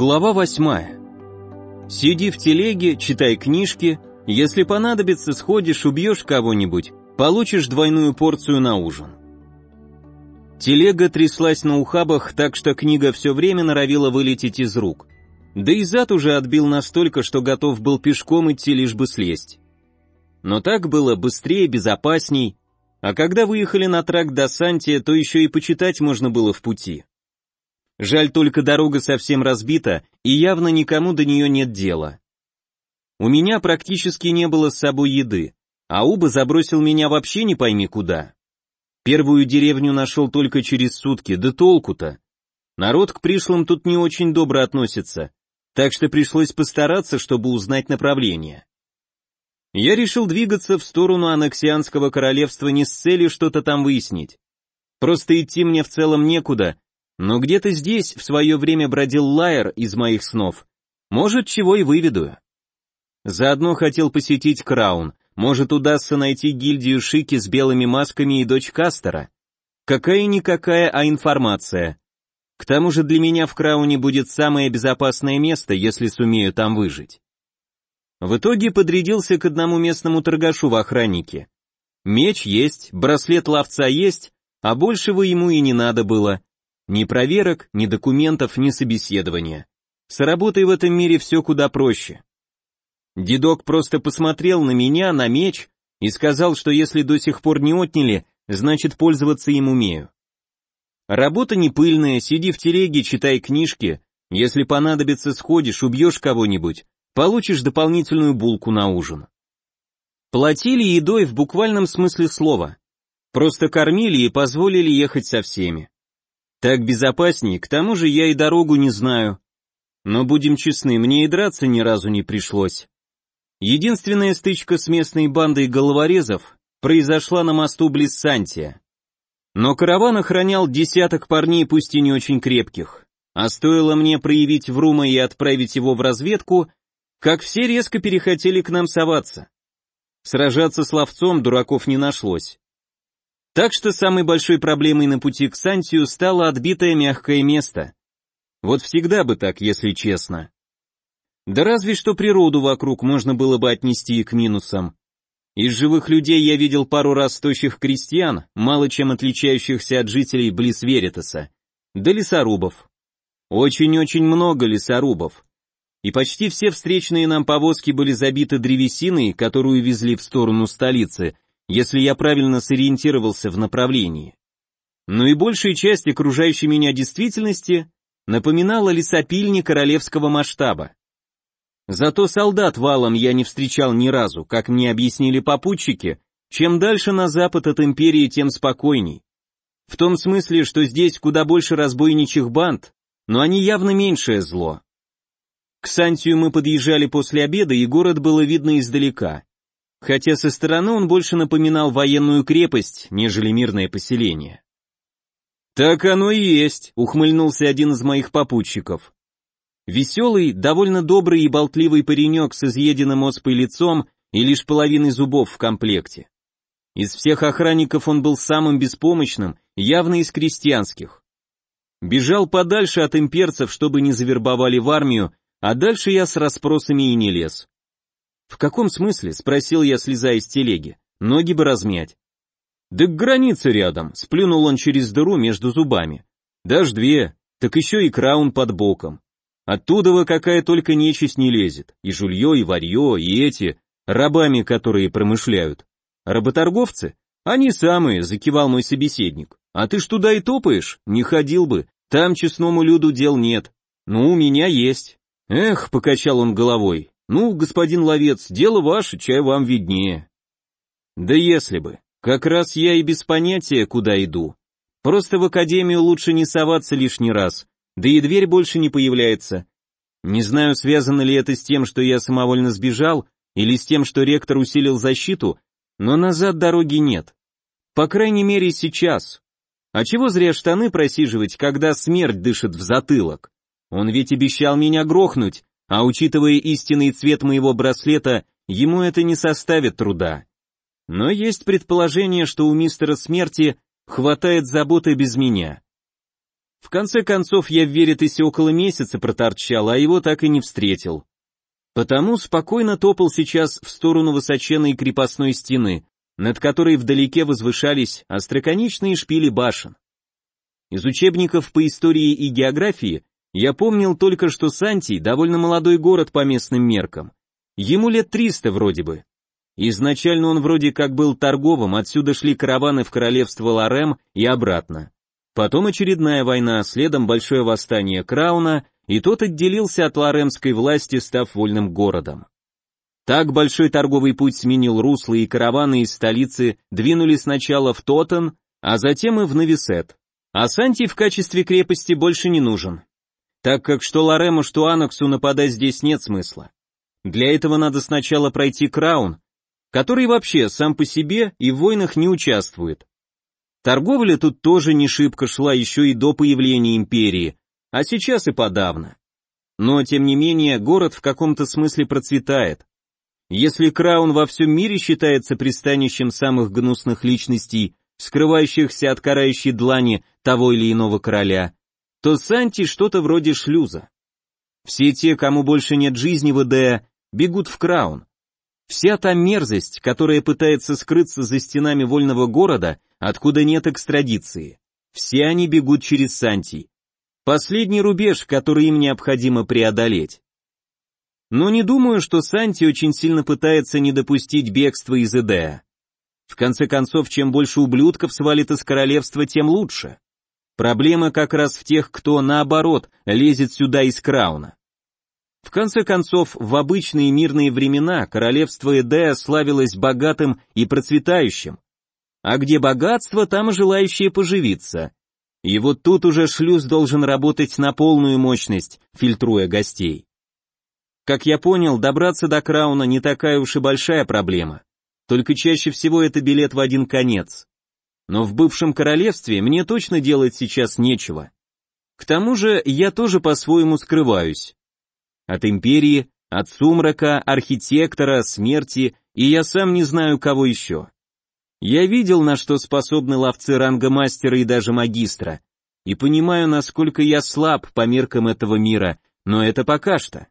Глава восьмая. Сиди в телеге, читай книжки, если понадобится, сходишь, убьешь кого-нибудь, получишь двойную порцию на ужин. Телега тряслась на ухабах, так что книга все время норовила вылететь из рук. Да и зад уже отбил настолько, что готов был пешком идти, лишь бы слезть. Но так было быстрее, безопасней, а когда выехали на тракт до Сантия, то еще и почитать можно было в пути. Жаль только дорога совсем разбита, и явно никому до нее нет дела. У меня практически не было с собой еды, а Уба забросил меня вообще не пойми куда. Первую деревню нашел только через сутки, да толку-то. Народ к пришлым тут не очень добро относится, так что пришлось постараться, чтобы узнать направление. Я решил двигаться в сторону аннексианского королевства не с целью что-то там выяснить. Просто идти мне в целом некуда, но где-то здесь в свое время бродил Лайер из моих снов. Может, чего и выведу. Заодно хотел посетить Краун. Может, удастся найти гильдию Шики с белыми масками и дочь Кастера. Какая-никакая, а информация. К тому же для меня в Крауне будет самое безопасное место, если сумею там выжить. В итоге подрядился к одному местному торгашу в охраннике. Меч есть, браслет ловца есть, а большего ему и не надо было. Ни проверок, ни документов, ни собеседования. С работой в этом мире все куда проще. Дедок просто посмотрел на меня, на меч, и сказал, что если до сих пор не отняли, значит пользоваться им умею. Работа не пыльная, сиди в телеге, читай книжки, если понадобится сходишь, убьешь кого-нибудь, получишь дополнительную булку на ужин. Платили едой в буквальном смысле слова. Просто кормили и позволили ехать со всеми. Так безопаснее, к тому же я и дорогу не знаю. Но будем честны, мне и драться ни разу не пришлось. Единственная стычка с местной бандой головорезов произошла на мосту близ Сантия. Но караван охранял десяток парней, пусть и не очень крепких. А стоило мне проявить Врума и отправить его в разведку, как все резко перехотели к нам соваться. Сражаться с ловцом дураков не нашлось. Так что самой большой проблемой на пути к Сантию стало отбитое мягкое место. Вот всегда бы так, если честно. Да разве что природу вокруг можно было бы отнести и к минусам. Из живых людей я видел пару раз тощих крестьян, мало чем отличающихся от жителей близ Веритаса, да лесорубов. Очень-очень много лесорубов. И почти все встречные нам повозки были забиты древесиной, которую везли в сторону столицы, если я правильно сориентировался в направлении. Но и большая часть окружающей меня действительности напоминала лесопильни королевского масштаба. Зато солдат валом я не встречал ни разу, как мне объяснили попутчики, чем дальше на запад от империи, тем спокойней. В том смысле, что здесь куда больше разбойничьих банд, но они явно меньшее зло. К Сантию мы подъезжали после обеда, и город было видно издалека хотя со стороны он больше напоминал военную крепость, нежели мирное поселение. «Так оно и есть», — ухмыльнулся один из моих попутчиков. Веселый, довольно добрый и болтливый паренек с изъеденным оспой лицом и лишь половиной зубов в комплекте. Из всех охранников он был самым беспомощным, явно из крестьянских. Бежал подальше от имперцев, чтобы не завербовали в армию, а дальше я с расспросами и не лез. «В каком смысле?» — спросил я, слезая с телеги. «Ноги бы размять». «Да к границе рядом», — сплюнул он через дыру между зубами. «Даже две, так еще и краун под боком. Оттуда вы какая только нечисть не лезет, и жулье, и варье, и эти, рабами, которые промышляют. Работорговцы? Они самые, закивал мой собеседник. А ты ж туда и топаешь? Не ходил бы, там честному люду дел нет. Ну, у меня есть. Эх, покачал он головой, ну, господин ловец, дело ваше, чай вам виднее. Да если бы. Как раз я и без понятия, куда иду. Просто в академию лучше не соваться лишний раз, да и дверь больше не появляется. Не знаю, связано ли это с тем, что я самовольно сбежал, или с тем, что ректор усилил защиту, но назад дороги нет. По крайней мере, сейчас. А чего зря штаны просиживать, когда смерть дышит в затылок? Он ведь обещал меня грохнуть, а учитывая истинный цвет моего браслета, ему это не составит труда. Но есть предположение, что у мистера смерти хватает заботы без меня. В конце концов, я в Веритесе около месяца проторчал, а его так и не встретил. Потому спокойно топал сейчас в сторону высоченной крепостной стены, над которой вдалеке возвышались остроконечные шпили башен. Из учебников по истории и географии я помнил только, что Сантий довольно молодой город по местным меркам. Ему лет 300 вроде бы. Изначально он вроде как был торговым, отсюда шли караваны в королевство Ларем и обратно. Потом очередная война, следом большое восстание Крауна, и тот отделился от ларемской власти, став вольным городом. Так большой торговый путь сменил русло, и караваны из столицы двинулись сначала в Тотен, а затем и в Нависет. А Санти в качестве крепости больше не нужен, так как что Ларему, что Анаксу нападать здесь нет смысла. Для этого надо сначала пройти Краун, который вообще сам по себе и в войнах не участвует. Торговля тут тоже не шибко шла еще и до появления империи, а сейчас и подавно. Но, тем не менее, город в каком-то смысле процветает. Если Краун во всем мире считается пристанищем самых гнусных личностей, скрывающихся от карающей длани того или иного короля, то Санти что-то вроде шлюза. Все те, кому больше нет жизни в ИД, бегут в Краун. Вся та мерзость, которая пытается скрыться за стенами вольного города, откуда нет экстрадиции. Все они бегут через Санти. Последний рубеж, который им необходимо преодолеть. Но не думаю, что Санти очень сильно пытается не допустить бегства из Эдея. В конце концов, чем больше ублюдков свалит из королевства, тем лучше. Проблема как раз в тех, кто, наоборот, лезет сюда из Крауна. В конце концов, в обычные мирные времена королевство Эдея славилось богатым и процветающим. А где богатство, там и желающие поживиться. И вот тут уже шлюз должен работать на полную мощность, фильтруя гостей. Как я понял, добраться до Крауна не такая уж и большая проблема. Только чаще всего это билет в один конец. Но в бывшем королевстве мне точно делать сейчас нечего. К тому же я тоже по-своему скрываюсь. От империи, от сумрака, архитектора, смерти, и я сам не знаю кого еще. Я видел, на что способны ловцы ранга мастера и даже магистра, и понимаю, насколько я слаб по меркам этого мира, но это пока что.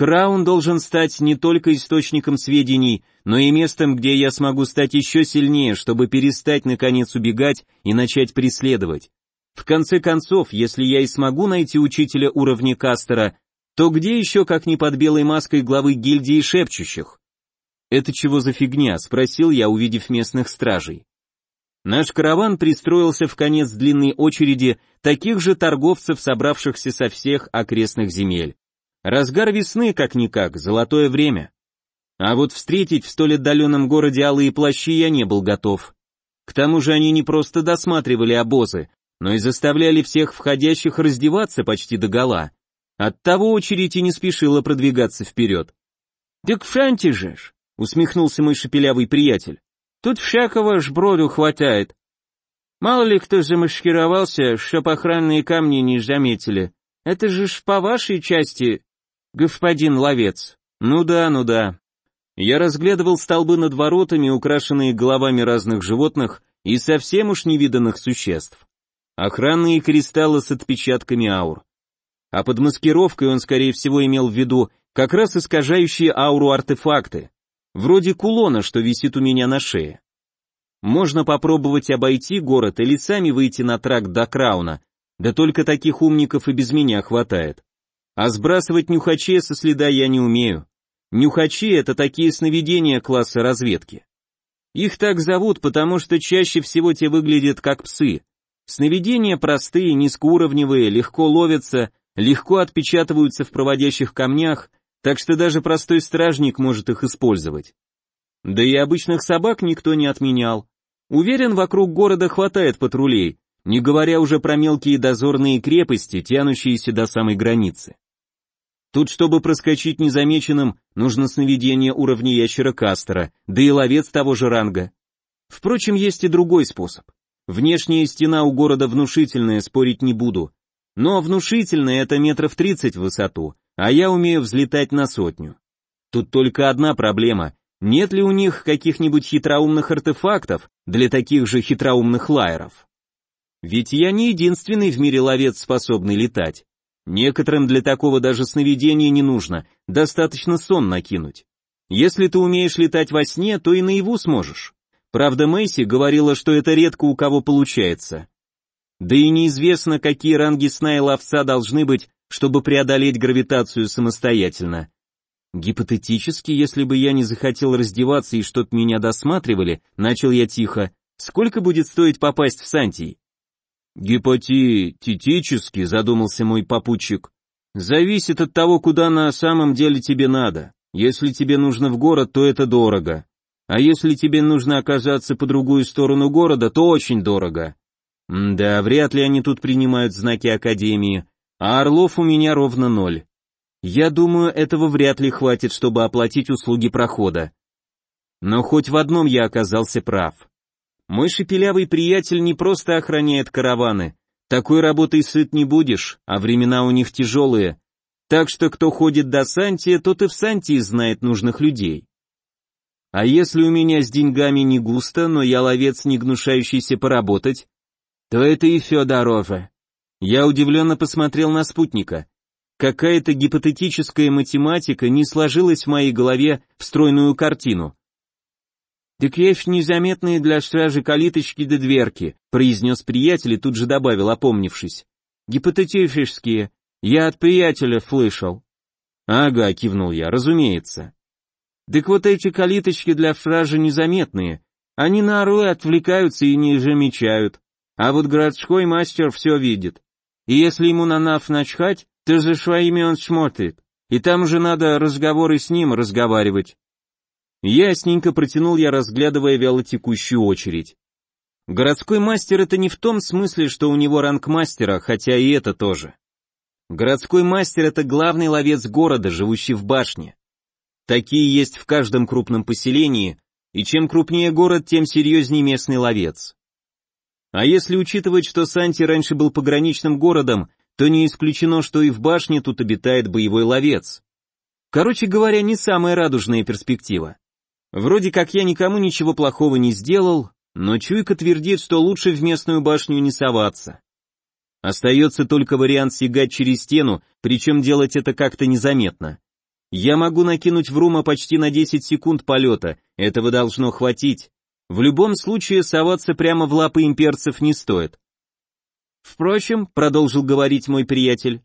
Краун должен стать не только источником сведений, но и местом, где я смогу стать еще сильнее, чтобы перестать наконец убегать и начать преследовать. В конце концов, если я и смогу найти учителя уровня Кастера, то где еще, как не под белой маской главы гильдии шепчущих? «Это чего за фигня?» — спросил я, увидев местных стражей. Наш караван пристроился в конец длинной очереди таких же торговцев, собравшихся со всех окрестных земель. Разгар весны, как-никак, золотое время. А вот встретить в столь отдаленном городе алые плащи я не был готов. К тому же они не просто досматривали обозы, но и заставляли всех входящих раздеваться почти до гола. Оттого очередь и не спешила продвигаться вперед. «Так в шанте же ж!» — усмехнулся мой шепелявый приятель. «Тут всякого ж броду хватает. Мало ли кто замаскировался, чтоб охранные камни не заметили. Это же ж по вашей части, господин ловец. Ну да, ну да». Я разглядывал столбы над воротами, украшенные головами разных животных и совсем уж невиданных существ. Охранные кристаллы с отпечатками аур а под маскировкой он, скорее всего, имел в виду как раз искажающие ауру артефакты, вроде кулона, что висит у меня на шее. Можно попробовать обойти город или сами выйти на тракт до Крауна, да только таких умников и без меня хватает. А сбрасывать нюхачей со следа я не умею. Нюхачи — это такие сновидения класса разведки. Их так зовут, потому что чаще всего те выглядят как псы. Сновидения простые, низкоуровневые, легко ловятся, легко отпечатываются в проводящих камнях, так что даже простой стражник может их использовать. Да и обычных собак никто не отменял. Уверен, вокруг города хватает патрулей, не говоря уже про мелкие дозорные крепости, тянущиеся до самой границы. Тут, чтобы проскочить незамеченным, нужно сновидение уровня ящера Кастера, да и ловец того же ранга. Впрочем, есть и другой способ. Внешняя стена у города внушительная, спорить не буду, но внушительное это метров 30 в высоту, а я умею взлетать на сотню. Тут только одна проблема. Нет ли у них каких-нибудь хитроумных артефактов для таких же хитроумных лайеров? Ведь я не единственный в мире ловец, способный летать. Некоторым для такого даже сновидения не нужно, достаточно сон накинуть. Если ты умеешь летать во сне, то и наяву сможешь. Правда, Мэйси говорила, что это редко у кого получается. Да и неизвестно, какие ранги сна и ловца должны быть, чтобы преодолеть гравитацию самостоятельно. Гипотетически, если бы я не захотел раздеваться и чтоб меня досматривали, начал я тихо, сколько будет стоить попасть в Сантий? Гипотетически, задумался мой попутчик, зависит от того, куда на самом деле тебе надо. Если тебе нужно в город, то это дорого. А если тебе нужно оказаться по другую сторону города, то очень дорого. М да, вряд ли они тут принимают знаки Академии, а орлов у меня ровно ноль. Я думаю, этого вряд ли хватит, чтобы оплатить услуги прохода. Но хоть в одном я оказался прав. Мой шепелявый приятель не просто охраняет караваны, такой работой сыт не будешь, а времена у них тяжелые, так что кто ходит до Сантия, тот и в Сантии знает нужных людей. А если у меня с деньгами не густо, но я ловец, не гнушающийся поработать, то это и Федорова. Я удивленно посмотрел на спутника. Какая-то гипотетическая математика не сложилась в моей голове в стройную картину. «Так есть незаметные для стражи калиточки до дверки», произнес приятель и тут же добавил, опомнившись. «Гипотетические. Я от приятеля слышал». «Ага», кивнул я, разумеется. «Так вот эти калиточки для стражи незаметные. Они на орлы отвлекаются и не замечают. А вот городской мастер все видит. И если ему на наф начхать, ты за своими он смотрит, и там уже надо разговоры с ним разговаривать. Ясненько протянул я, разглядывая вялотекущую очередь. Городской мастер это не в том смысле, что у него ранг мастера, хотя и это тоже. Городской мастер это главный ловец города, живущий в башне. Такие есть в каждом крупном поселении, и чем крупнее город, тем серьезнее местный ловец. А если учитывать, что Санти раньше был пограничным городом, то не исключено, что и в башне тут обитает боевой ловец. Короче говоря, не самая радужная перспектива. Вроде как я никому ничего плохого не сделал, но чуйка твердит, что лучше в местную башню не соваться. Остается только вариант сигать через стену, причем делать это как-то незаметно. Я могу накинуть в рума почти на 10 секунд полета, этого должно хватить. В любом случае соваться прямо в лапы имперцев не стоит. Впрочем, продолжил говорить мой приятель,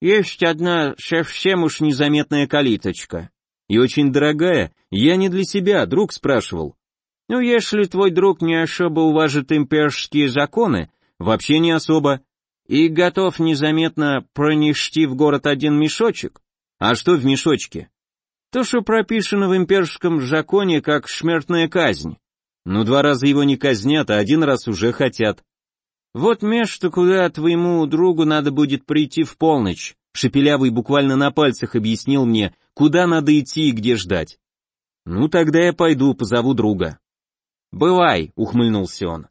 есть одна совсем уж незаметная калиточка. И очень дорогая, я не для себя, друг спрашивал. Ну, если твой друг не особо уважит имперские законы, вообще не особо, и готов незаметно пронести в город один мешочек. А что в мешочке? То, что прописано в имперском законе как смертная казнь. Ну, два раза его не казнят, а один раз уже хотят. «Вот место, куда твоему другу надо будет прийти в полночь», Шепелявый буквально на пальцах объяснил мне, куда надо идти и где ждать. «Ну, тогда я пойду, позову друга». «Бывай», — ухмыльнулся он.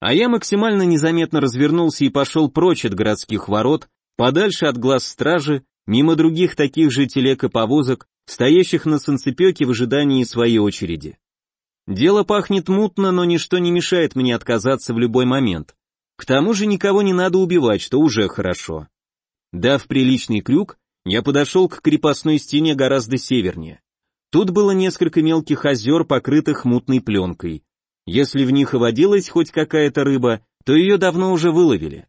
А я максимально незаметно развернулся и пошел прочь от городских ворот, подальше от глаз стражи, мимо других таких же телег и повозок, стоящих на санцепёке в ожидании своей очереди. Дело пахнет мутно, но ничто не мешает мне отказаться в любой момент. К тому же никого не надо убивать, что уже хорошо. Дав приличный крюк, я подошел к крепостной стене гораздо севернее. Тут было несколько мелких озер, покрытых мутной пленкой. Если в них и водилась хоть какая-то рыба, то ее давно уже выловили.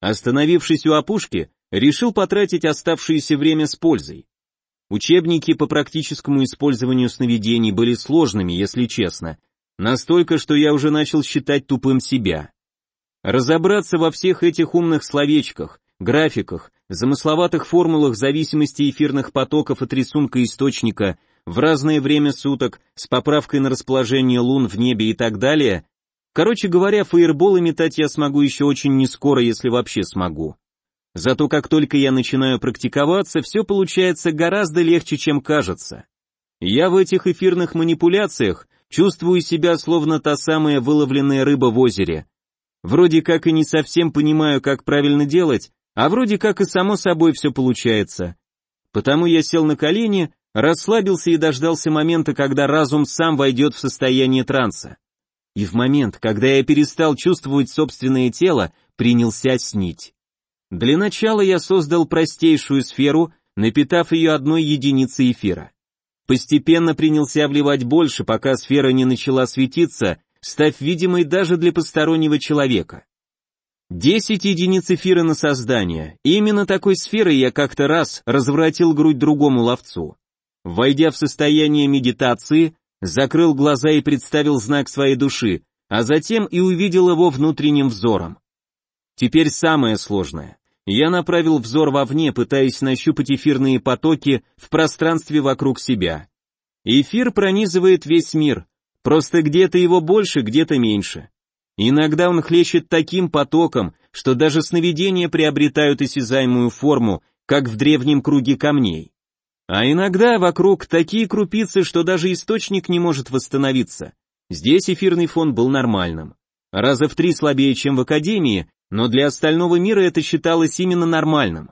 Остановившись у опушки, решил потратить оставшееся время с пользой. Учебники по практическому использованию сновидений были сложными, если честно, настолько, что я уже начал считать тупым себя. Разобраться во всех этих умных словечках, графиках, замысловатых формулах зависимости эфирных потоков от рисунка источника в разное время суток с поправкой на расположение лун в небе и так далее. Короче говоря, фаерболы метать я смогу еще очень нескоро, если вообще смогу. Зато как только я начинаю практиковаться, все получается гораздо легче, чем кажется. Я в этих эфирных манипуляциях чувствую себя словно та самая выловленная рыба в озере, Вроде как и не совсем понимаю, как правильно делать, а вроде как и само собой все получается. Потому я сел на колени, расслабился и дождался момента, когда разум сам войдет в состояние транса. и в момент, когда я перестал чувствовать собственное тело, принялся снить. Для начала я создал простейшую сферу, напитав ее одной единицей эфира. Постепенно принялся вливать больше, пока сфера не начала светиться, став видимой даже для постороннего человека. Десять единиц эфира на создание. именно такой сферой я как-то раз разворотил грудь другому ловцу. Войдя в состояние медитации, закрыл глаза и представил знак своей души, а затем и увидел его внутренним взором. Теперь самое сложное. Я направил взор вовне, пытаясь нащупать эфирные потоки в пространстве вокруг себя. Эфир пронизывает весь мир, просто где-то его больше, где-то меньше. Иногда он хлещет таким потоком, что даже сновидения приобретают осязаемую форму, как в древнем круге камней. А иногда вокруг такие крупицы, что даже источник не может восстановиться. Здесь эфирный фон был нормальным. Раза в три слабее, чем в Академии, но для остального мира это считалось именно нормальным.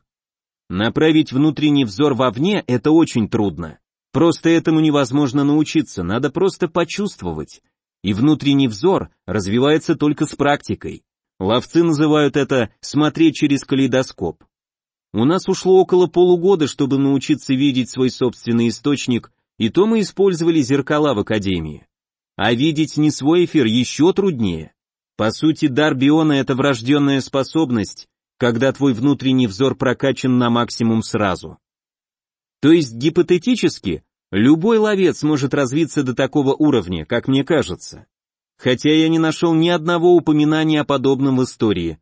Направить внутренний взор вовне – это очень трудно. Просто этому невозможно научиться, надо просто почувствовать и внутренний взор развивается только с практикой. Ловцы называют это «смотреть через калейдоскоп». У нас ушло около полугода, чтобы научиться видеть свой собственный источник, и то мы использовали зеркала в Академии. А видеть не свой эфир еще труднее. По сути, дар биона — это врожденная способность, когда твой внутренний взор прокачан на максимум сразу. То есть гипотетически, Любой ловец может развиться до такого уровня, как мне кажется. Хотя я не нашел ни одного упоминания о подобном в истории.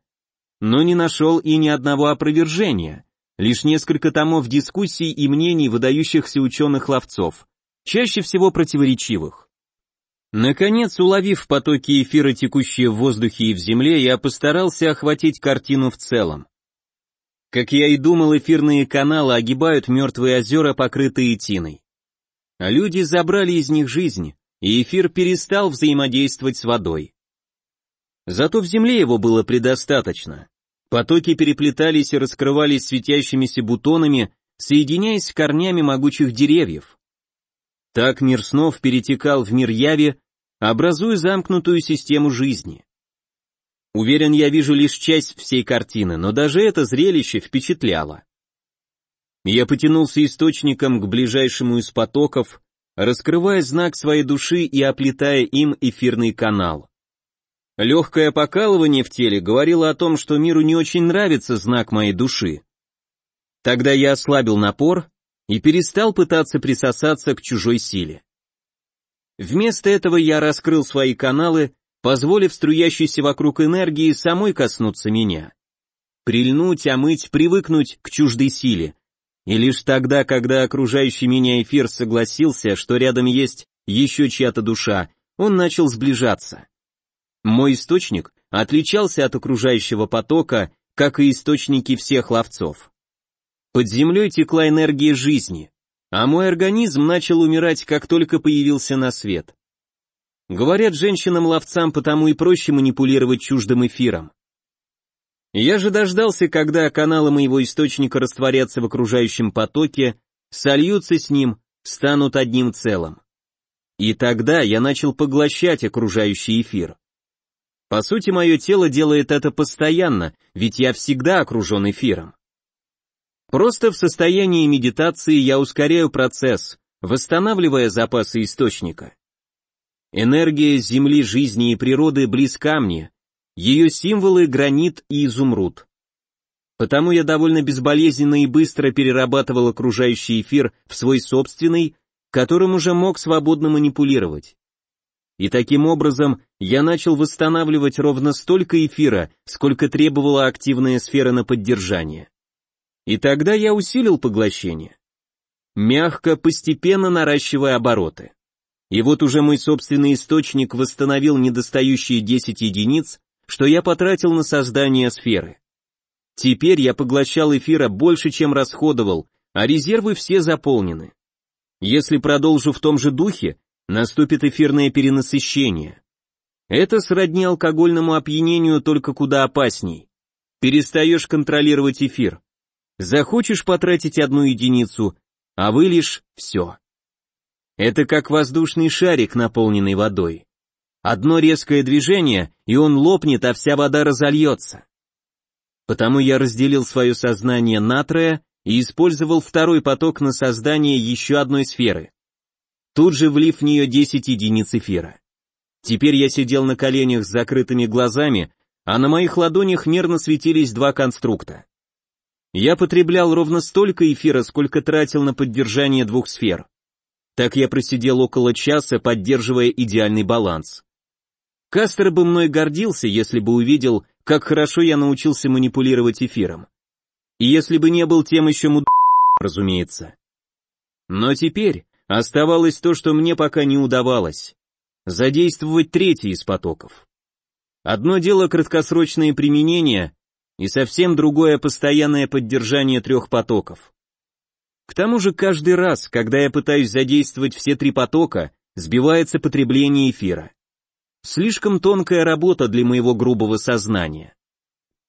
Но не нашел и ни одного опровержения. Лишь несколько томов дискуссий и мнений выдающихся ученых-ловцов, чаще всего противоречивых. Наконец, уловив потоки эфира, текущие в воздухе и в земле, я постарался охватить картину в целом. Как я и думал, эфирные каналы огибают мертвые озера, покрытые тиной люди забрали из них жизнь, и эфир перестал взаимодействовать с водой. Зато в земле его было предостаточно. Потоки переплетались и раскрывались светящимися бутонами, соединяясь с корнями могучих деревьев. Так мир снов перетекал в мир яви, образуя замкнутую систему жизни. Уверен, я вижу лишь часть всей картины, но даже это зрелище впечатляло. Я потянулся источником к ближайшему из потоков, раскрывая знак своей души и оплетая им эфирный канал. Легкое покалывание в теле говорило о том, что миру не очень нравится знак моей души. Тогда я ослабил напор и перестал пытаться присосаться к чужой силе. Вместо этого я раскрыл свои каналы, позволив струящейся вокруг энергии самой коснуться меня. Прильнуть, омыть, привыкнуть к чуждой силе, и лишь тогда, когда окружающий меня эфир согласился, что рядом есть еще чья-то душа, он начал сближаться. Мой источник отличался от окружающего потока, как и источники всех ловцов. Под землей текла энергия жизни, а мой организм начал умирать, как только появился на свет. Говорят, женщинам-ловцам потому и проще манипулировать чуждым эфиром. Я же дождался, когда каналы моего источника растворятся в окружающем потоке, сольются с ним, станут одним целым. И тогда я начал поглощать окружающий эфир. По сути, мое тело делает это постоянно, ведь я всегда окружен эфиром. Просто в состоянии медитации я ускоряю процесс, восстанавливая запасы источника. Энергия Земли, жизни и природы близка мне, ее символы — гранит и изумруд. Потому я довольно безболезненно и быстро перерабатывал окружающий эфир в свой собственный, которым уже мог свободно манипулировать. И таким образом я начал восстанавливать ровно столько эфира, сколько требовала активная сфера на поддержание. И тогда я усилил поглощение. Мягко, постепенно наращивая обороты. И вот уже мой собственный источник восстановил недостающие 10 единиц, что я потратил на создание сферы. Теперь я поглощал эфира больше, чем расходовал, а резервы все заполнены. Если продолжу в том же духе, наступит эфирное перенасыщение. Это сродни алкогольному опьянению, только куда опасней. Перестаешь контролировать эфир. Захочешь потратить одну единицу, а вылишь все. Это как воздушный шарик, наполненный водой. Одно резкое движение, и он лопнет, а вся вода разольется. Потому я разделил свое сознание на трое и использовал второй поток на создание еще одной сферы. Тут же влив в нее 10 единиц эфира. Теперь я сидел на коленях с закрытыми глазами, а на моих ладонях нервно светились два конструкта. Я потреблял ровно столько эфира, сколько тратил на поддержание двух сфер. Так я просидел около часа, поддерживая идеальный баланс. Кастер бы мной гордился, если бы увидел, как хорошо я научился манипулировать эфиром. И если бы не был тем еще муд... разумеется. Но теперь оставалось то, что мне пока не удавалось. Задействовать третий из потоков. Одно дело краткосрочное применение, и совсем другое постоянное поддержание трех потоков. К тому же каждый раз, когда я пытаюсь задействовать все три потока, сбивается потребление эфира. Слишком тонкая работа для моего грубого сознания.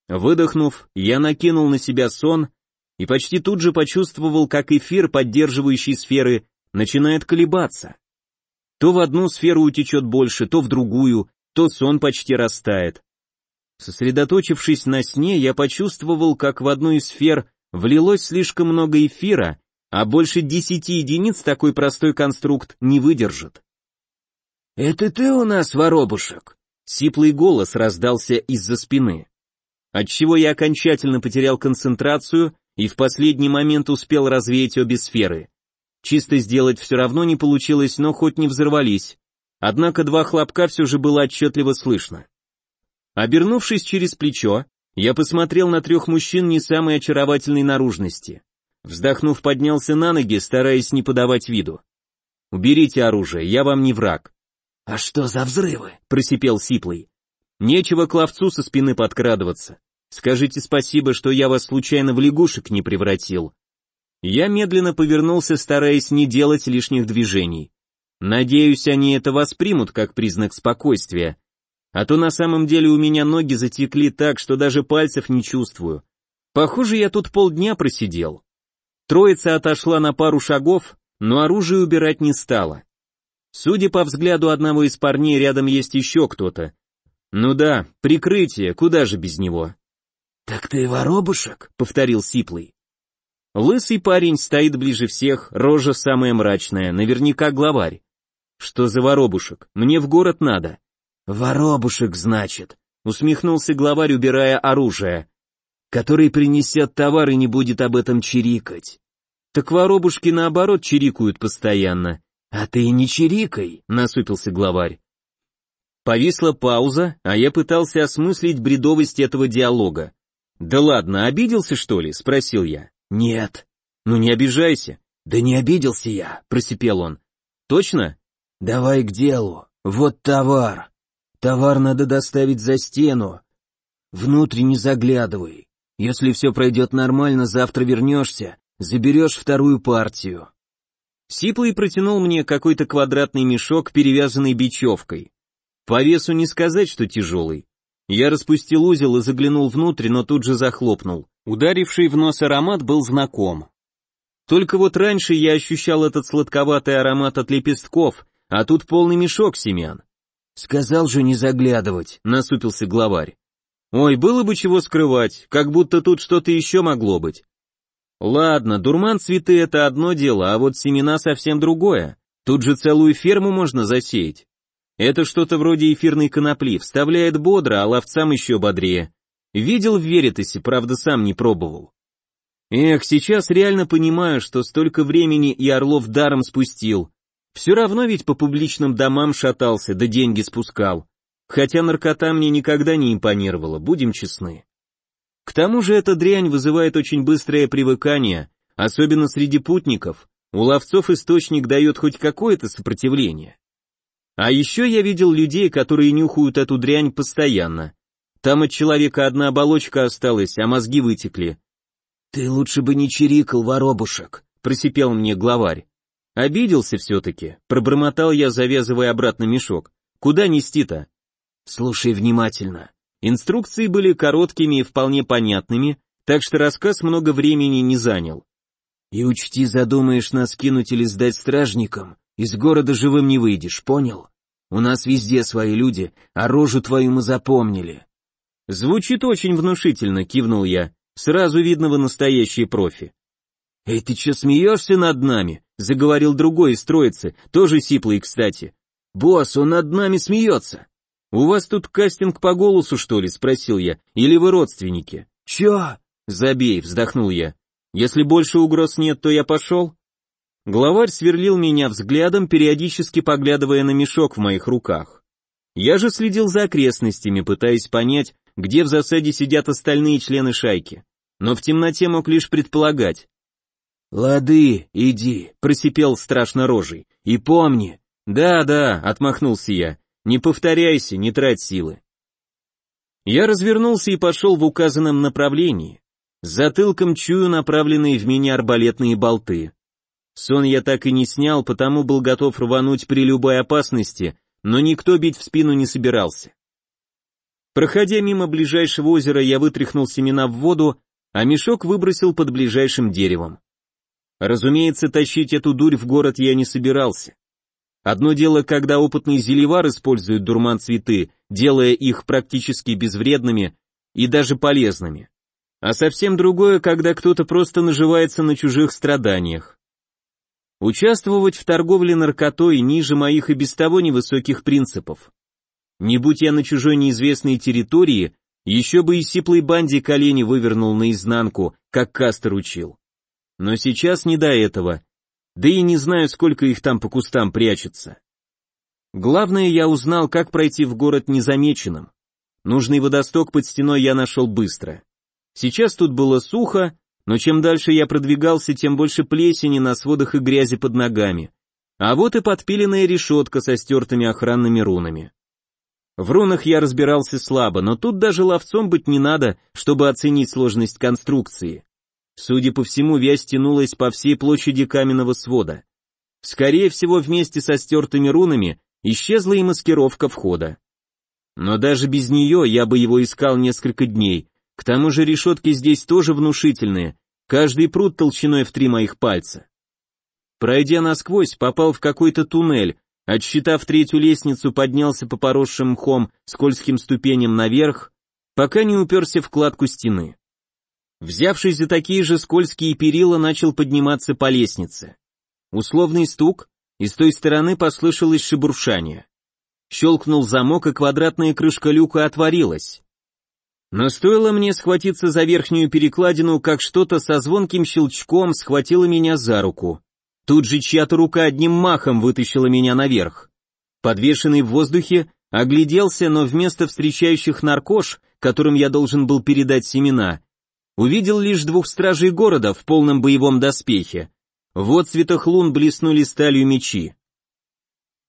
Выдохнув, я накинул на себя сон и почти тут же почувствовал, как эфир, поддерживающий сферы, начинает колебаться. То в одну сферу утечет больше, то в другую, то сон почти растает. Сосредоточившись на сне, я почувствовал, как в одну из сфер влилось слишком много эфира, а больше десяти единиц такой простой конструкт не выдержит. «Это ты у нас, воробушек?» Сиплый голос раздался из-за спины. Отчего я окончательно потерял концентрацию и в последний момент успел развеять обе сферы. Чисто сделать все равно не получилось, но хоть не взорвались. Однако два хлопка все же было отчетливо слышно. Обернувшись через плечо, я посмотрел на трех мужчин не самой очаровательной наружности. Вздохнув, поднялся на ноги, стараясь не подавать виду. «Уберите оружие, я вам не враг». «А что за взрывы?» — просипел Сиплый. «Нечего к ловцу со спины подкрадываться. Скажите спасибо, что я вас случайно в лягушек не превратил». Я медленно повернулся, стараясь не делать лишних движений. Надеюсь, они это воспримут как признак спокойствия, а то на самом деле у меня ноги затекли так, что даже пальцев не чувствую. Похоже, я тут полдня просидел. Троица отошла на пару шагов, но оружие убирать не стала. Судя по взгляду одного из парней, рядом есть еще кто-то. Ну да, прикрытие, куда же без него? «Так ты воробушек?» — повторил Сиплый. Лысый парень стоит ближе всех, рожа самая мрачная, наверняка главарь. Что за воробушек? Мне в город надо. «Воробушек, значит», — усмехнулся главарь, убирая оружие. «Который принесет товар и не будет об этом чирикать». «Так воробушки, наоборот, чирикают постоянно». «А ты не чирикай», — насупился главарь. Повисла пауза, а я пытался осмыслить бредовость этого диалога. «Да ладно, обиделся, что ли?» — спросил я. «Нет». «Ну не обижайся». «Да не обиделся я», — просипел он. «Точно?» «Давай к делу. Вот товар». Товар надо доставить за стену. Внутрь не заглядывай. Если все пройдет нормально, завтра вернешься, заберешь вторую партию. Сиплый протянул мне какой-то квадратный мешок, перевязанный бечевкой. По весу не сказать, что тяжелый. Я распустил узел и заглянул внутрь, но тут же захлопнул. Ударивший в нос аромат был знаком. Только вот раньше я ощущал этот сладковатый аромат от лепестков, а тут полный мешок семян. Сказал же не заглядывать, насупился главарь. Ой, было бы чего скрывать, как будто тут что-то еще могло быть. Ладно, дурман цветы это одно дело, а вот семена совсем другое. Тут же целую ферму можно засеять. Это что-то вроде эфирной конопли, вставляет бодро, а ловцам еще бодрее. Видел в Веритасе, правда сам не пробовал. Эх, сейчас реально понимаю, что столько времени и Орлов даром спустил. Все равно ведь по публичным домам шатался, да деньги спускал. Хотя наркота мне никогда не импонировала, будем честны. К тому же эта дрянь вызывает очень быстрое привыкание, особенно среди путников. У ловцов источник дает хоть какое-то сопротивление. А еще я видел людей, которые нюхают эту дрянь постоянно. Там от человека одна оболочка осталась, а мозги вытекли. «Ты лучше бы не чирикал, воробушек», — просипел мне главарь. Обиделся все-таки, пробормотал я, завязывая обратно мешок. Куда нести-то? Слушай внимательно. Инструкции были короткими и вполне понятными, так что рассказ много времени не занял. И учти, задумаешь нас кинуть или сдать стражникам, из города живым не выйдешь, понял? У нас везде свои люди, а рожу твою мы запомнили». «Звучит очень внушительно», — кивнул я. «Сразу видно вы настоящий профи». «Эй, ты чё смеешься над нами?» — заговорил другой из троицы, тоже сиплый, кстати. «Босс, он над нами смеется». «У вас тут кастинг по голосу, что ли?» — спросил я. «Или вы родственники?» «Чё?» «Забей», — вздохнул я. «Если больше угроз нет, то я пошел?» Главарь сверлил меня взглядом, периодически поглядывая на мешок в моих руках. Я же следил за окрестностями, пытаясь понять, где в засаде сидят остальные члены шайки. Но в темноте мог лишь предполагать. «Лады, иди», — просипел страшно рожей. «И помни». «Да-да», — отмахнулся я. «Не повторяйся, не трать силы». Я развернулся и пошел в указанном направлении. Затылком чую направленные в меня арбалетные болты. Сон я так и не снял, потому был готов рвануть при любой опасности, но никто бить в спину не собирался. Проходя мимо ближайшего озера, я вытряхнул семена в воду, а мешок выбросил под ближайшим деревом. Разумеется, тащить эту дурь в город я не собирался. Одно дело, когда опытный зелевар использует дурман-цветы, делая их практически безвредными и даже полезными. А совсем другое, когда кто-то просто наживается на чужих страданиях. Участвовать в торговле наркотой ниже моих и без того невысоких принципов. Не будь я на чужой неизвестной территории, еще бы и сиплой банде колени вывернул наизнанку, как Кастер учил. Но сейчас не до этого, да и не знаю, сколько их там по кустам прячется. Главное, я узнал, как пройти в город незамеченным. Нужный водосток под стеной я нашел быстро. Сейчас тут было сухо, но чем дальше я продвигался, тем больше плесени на сводах и грязи под ногами. А вот и подпиленная решетка со стертыми охранными рунами. В рунах я разбирался слабо, но тут даже ловцом быть не надо, чтобы оценить сложность конструкции. Судя по всему, вязь тянулась по всей площади каменного свода. Скорее всего, вместе со стертыми рунами исчезла и маскировка входа. Но даже без нее я бы его искал несколько дней, к тому же решетки здесь тоже внушительные, каждый пруд толщиной в три моих пальца. Пройдя насквозь, попал в какой-то туннель, отсчитав третью лестницу, поднялся по поросшим мхом скользким ступеням наверх, пока не уперся в кладку стены. Взявшись за такие же скользкие перила, начал подниматься по лестнице. Условный стук, и с той стороны послышалось шебуршание. Щелкнул замок, и квадратная крышка люка отворилась. Но стоило мне схватиться за верхнюю перекладину, как что-то со звонким щелчком схватило меня за руку. Тут же чья-то рука одним махом вытащила меня наверх. Подвешенный в воздухе, огляделся, но вместо встречающих наркош, которым я должен был передать семена, увидел лишь двух стражей города в полном боевом доспехе. В отцветах лун блеснули сталью мечи.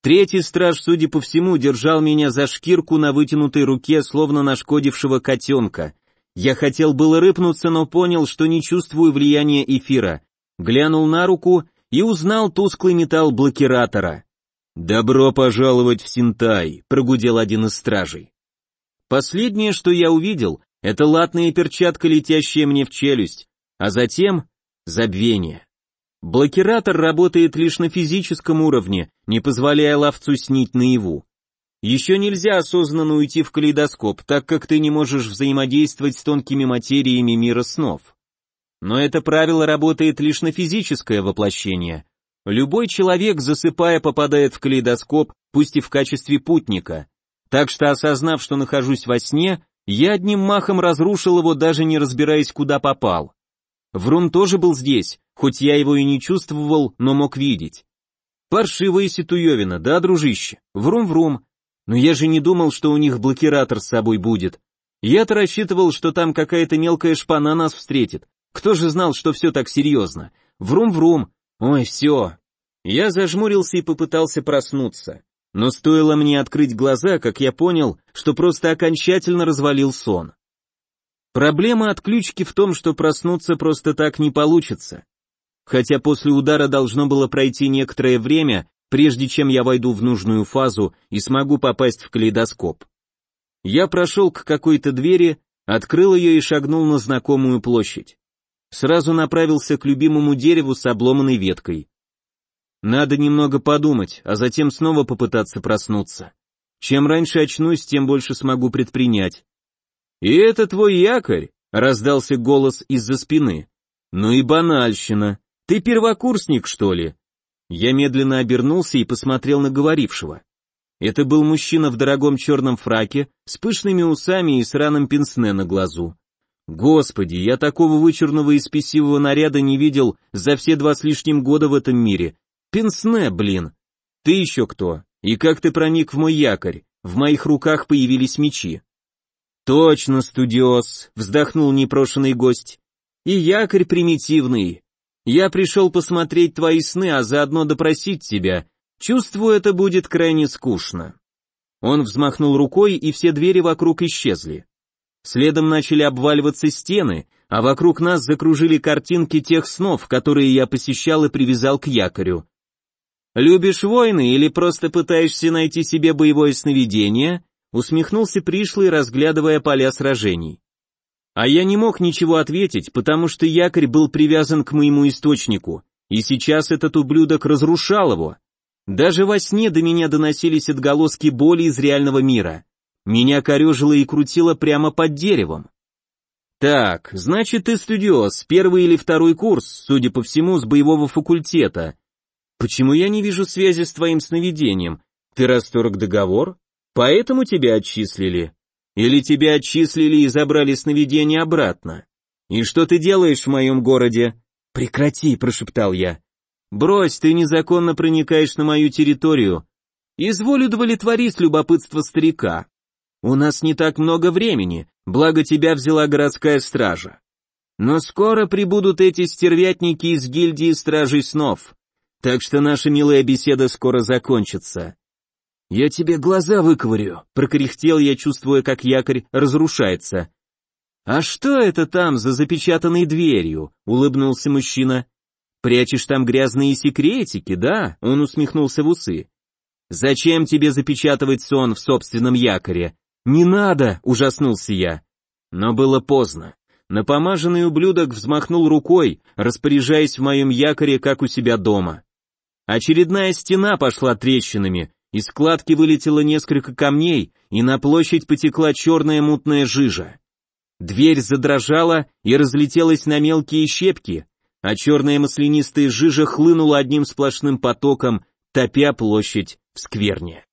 Третий страж, судя по всему, держал меня за шкирку на вытянутой руке, словно нашкодившего котенка. Я хотел было рыпнуться, но понял, что не чувствую влияния эфира. Глянул на руку и узнал тусклый металл блокиратора. «Добро пожаловать в Синтай», — прогудел один из стражей. Последнее, что я увидел, это латная перчатка, летящая мне в челюсть, а затем забвение. Блокиратор работает лишь на физическом уровне, не позволяя ловцу снить наяву. Еще нельзя осознанно уйти в калейдоскоп, так как ты не можешь взаимодействовать с тонкими материями мира снов. Но это правило работает лишь на физическое воплощение. Любой человек, засыпая, попадает в калейдоскоп, пусть и в качестве путника. Так что, осознав, что нахожусь во сне, я одним махом разрушил его, даже не разбираясь, куда попал. Врун тоже был здесь, хоть я его и не чувствовал, но мог видеть. Паршивая ситуевина, да, дружище? Врум-врум. Но я же не думал, что у них блокиратор с собой будет. Я-то рассчитывал, что там какая-то мелкая шпана нас встретит. Кто же знал, что все так серьезно? Врум-врум. Ой, все. Я зажмурился и попытался проснуться. Но стоило мне открыть глаза, как я понял, что просто окончательно развалил сон. Проблема отключки в том, что проснуться просто так не получится. Хотя после удара должно было пройти некоторое время, прежде чем я войду в нужную фазу и смогу попасть в калейдоскоп. Я прошел к какой-то двери, открыл ее и шагнул на знакомую площадь. Сразу направился к любимому дереву с обломанной веткой. Надо немного подумать, а затем снова попытаться проснуться. Чем раньше очнусь, тем больше смогу предпринять. «И это твой якорь?» — раздался голос из-за спины. «Ну и банальщина. Ты первокурсник, что ли?» Я медленно обернулся и посмотрел на говорившего. Это был мужчина в дорогом черном фраке, с пышными усами и сраным пенсне на глазу. Господи, я такого вычурного и спесивого наряда не видел за все два с лишним года в этом мире. Пенсне, блин. Ты еще кто? И как ты проник в мой якорь? В моих руках появились мечи. Точно, студиос, вздохнул непрошенный гость. И якорь примитивный. Я пришел посмотреть твои сны, а заодно допросить тебя. Чувствую, это будет крайне скучно. Он взмахнул рукой, и все двери вокруг исчезли. Следом начали обваливаться стены, а вокруг нас закружили картинки тех снов, которые я посещал и привязал к якорю. «Любишь войны или просто пытаешься найти себе боевое сновидение?» усмехнулся пришлый, разглядывая поля сражений. А я не мог ничего ответить, потому что якорь был привязан к моему источнику, и сейчас этот ублюдок разрушал его. Даже во сне до меня доносились отголоски боли из реального мира. Меня корежило и крутило прямо под деревом. Так, значит ты студиоз, первый или второй курс, судя по всему, с боевого факультета. Почему я не вижу связи с твоим сновидением? Ты расторг договор? Поэтому тебя отчислили? Или тебя отчислили и забрали сновидение обратно? И что ты делаешь в моем городе? Прекрати, прошептал я. Брось, ты незаконно проникаешь на мою территорию. Изволь удовлетворить любопытство старика. У нас не так много времени, благо тебя взяла городская стража. Но скоро прибудут эти стервятники из гильдии стражей снов, так что наша милая беседа скоро закончится. Я тебе глаза выковырю, прокряхтел я, чувствуя, как якорь разрушается. А что это там за запечатанной дверью? улыбнулся мужчина. Прячешь там грязные секретики, да? Он усмехнулся в усы. Зачем тебе запечатывать сон в собственном якоре? «Не надо!» — ужаснулся я. Но было поздно. Напомаженный ублюдок взмахнул рукой, распоряжаясь в моем якоре, как у себя дома. Очередная стена пошла трещинами, из складки вылетело несколько камней, и на площадь потекла черная мутная жижа. Дверь задрожала и разлетелась на мелкие щепки, а черная маслянистая жижа хлынула одним сплошным потоком, топя площадь в скверне.